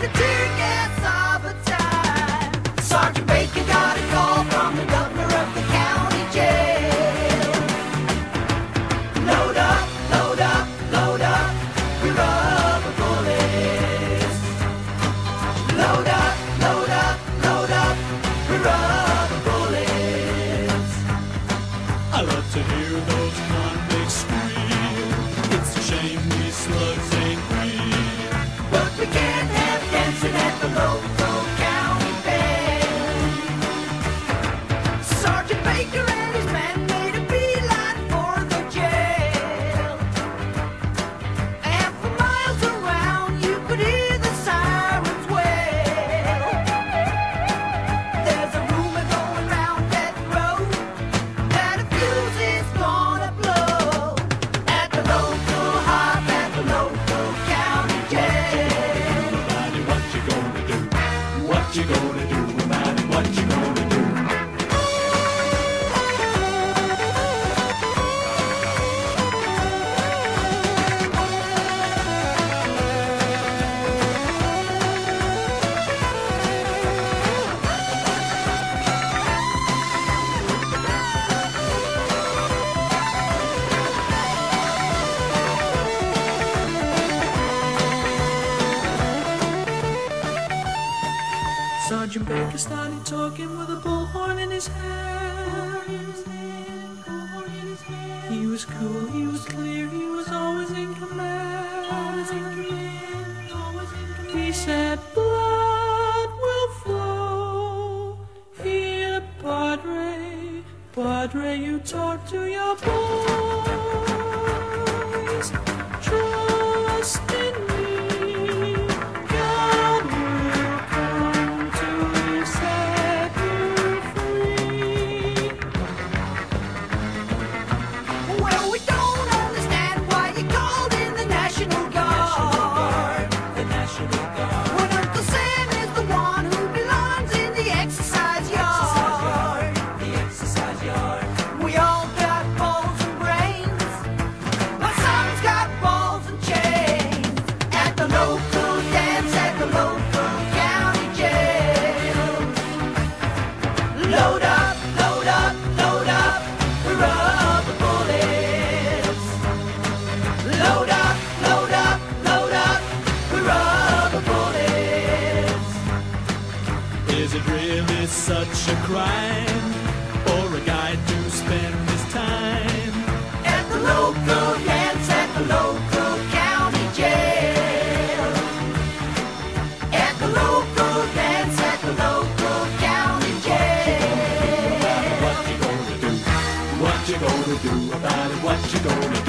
The a. Sergeant Baker started talking with a bullhorn in his hand. He was cool, he was clear, he was always in command. He said, blood will flow. Here, Padre, Padre, you talk to your boys. Trust me. going.